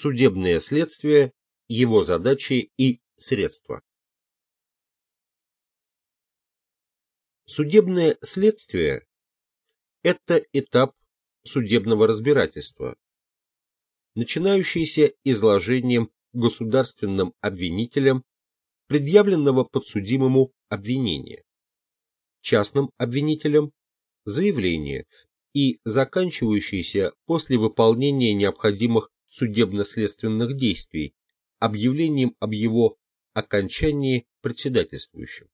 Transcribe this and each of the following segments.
Судебное следствие, его задачи и средства. Судебное следствие – это этап судебного разбирательства, начинающийся изложением государственным обвинителем предъявленного подсудимому обвинения, частным обвинителем заявление и заканчивающийся после выполнения необходимых судебно-следственных действий объявлением об его окончании председательствующим.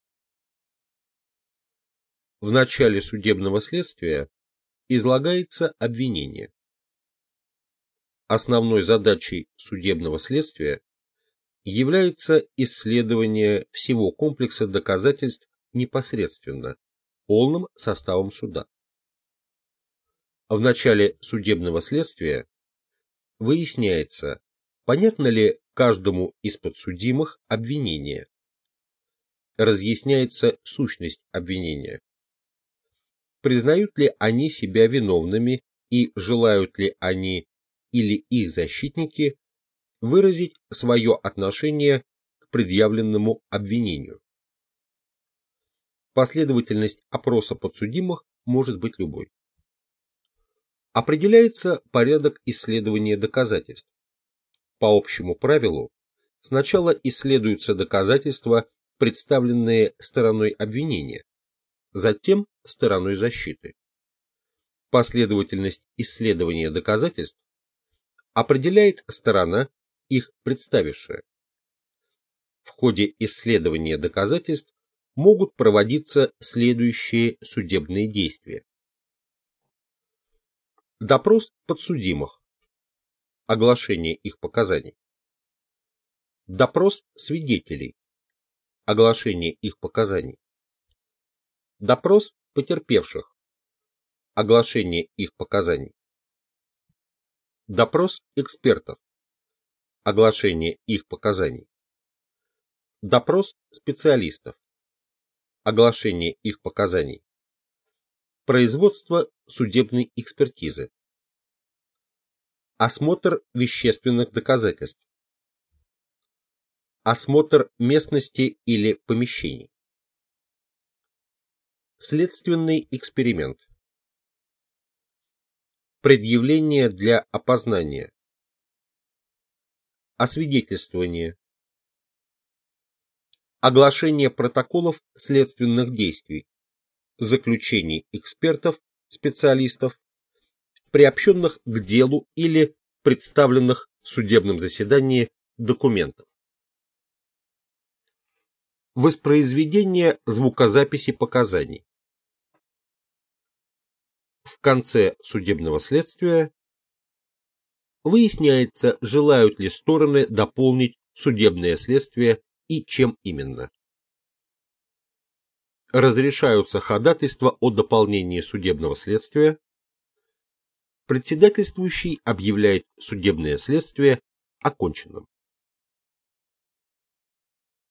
В начале судебного следствия излагается обвинение. Основной задачей судебного следствия является исследование всего комплекса доказательств непосредственно, полным составом суда. В начале судебного следствия выясняется, понятно ли каждому из подсудимых обвинение. Разъясняется сущность обвинения. Признают ли они себя виновными и желают ли они или их защитники выразить свое отношение к предъявленному обвинению. Последовательность опроса подсудимых может быть любой. Определяется порядок исследования доказательств. По общему правилу, сначала исследуются доказательства, представленные стороной обвинения, затем стороной защиты. Последовательность исследования доказательств определяет сторона, их представившая. В ходе исследования доказательств могут проводиться следующие судебные действия. Допрос подсудимых. Оглашение их показаний. Допрос свидетелей. Оглашение их показаний. Допрос потерпевших. Оглашение их показаний. Допрос экспертов. Оглашение их показаний. Допрос специалистов оглашение их показаний, производство судебной экспертизы, осмотр вещественных доказательств, осмотр местности или помещений, следственный эксперимент, предъявление для опознания, освидетельствование, оглашение протоколов следственных действий, заключений экспертов, специалистов, приобщенных к делу или представленных в судебном заседании документов. Воспроизведение звукозаписи показаний. В конце судебного следствия выясняется, желают ли стороны дополнить судебное следствие и чем именно. Разрешаются ходатайства о дополнении судебного следствия. Председательствующий объявляет судебное следствие оконченным.